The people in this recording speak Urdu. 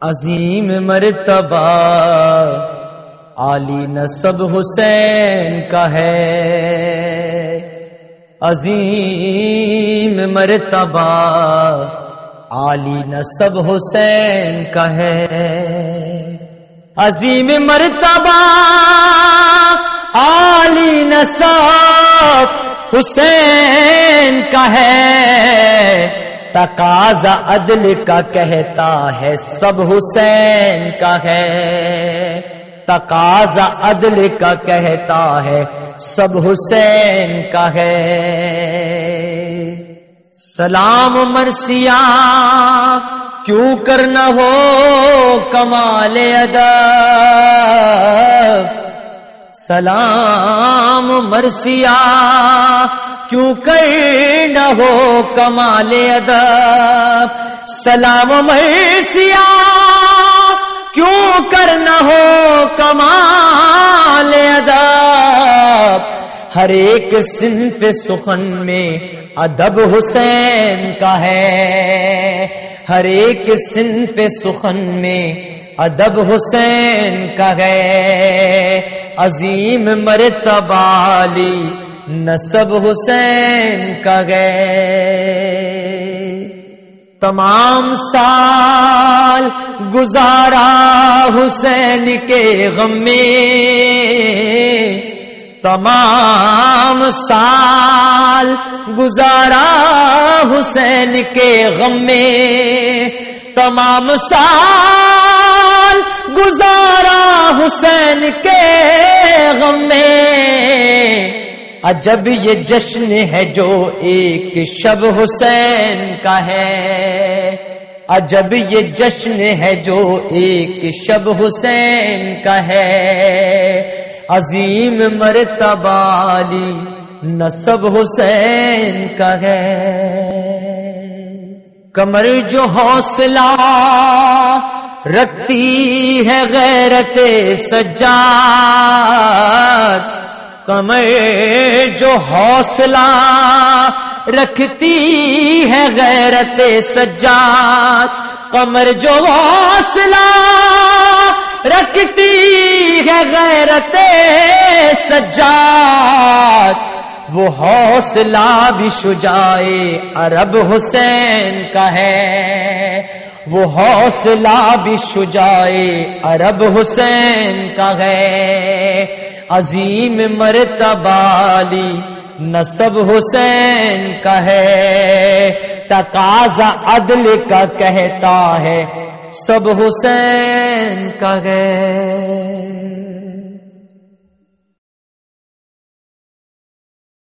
عظیم مرتبہ عالی نصب حسین کا ہے۔ عظیم مرتبہ عالی نصب حسین کا ہے۔ عظیم مرتبہ عالی نصب حسین کا ہے۔ تقاضا عدل کا کہتا ہے، سب حسین کا ہے۔ تقاضا عدل کا کہتا ہے، سب حسین کا ہے۔ سلام مرسیا کیوں کرنا ہو کمال ادا سلام مرسیا کیوں نہ ہو کمال ادب؟ سلام مرسیا کیوں کرنا ہو کمال ادب؟ ہر ایک صنف سخن میں ادب حسین کا ہے۔ ہر ایک صنف سخن میں ادب حسین کا ہے۔ عظیم مرتبالی نصب حسین کا گئے تمام سال گزارا حسین کے غم میں۔ تمام سال گزارا حسین کے غم میں۔ تمام سال عجب یہ جشن ہے جو ایک شب حسین کا ہے عجب یہ جشن ہے جو ایک شب حسین کا ہے، عظیم مرتبالی نصب حسین کا ہے۔ کمر جو حوصلہ رکھتی ہے غیرت سجاد کمر جو حوصلہ رکھتی ہے غیرت سجاد کمر جو حوصلہ رکھتی ہے غیرت سجاد۔ وہ حوصلہ بھی شجائے عرب حسین کا ہے۔ وہ حوصلہ بھی شجائے عرب حسین کا ہے۔ عظیم مرتبالی نصب حسین کا ہے، تقاضا عدل کا کہتا ہے، سب حسین کا ہے۔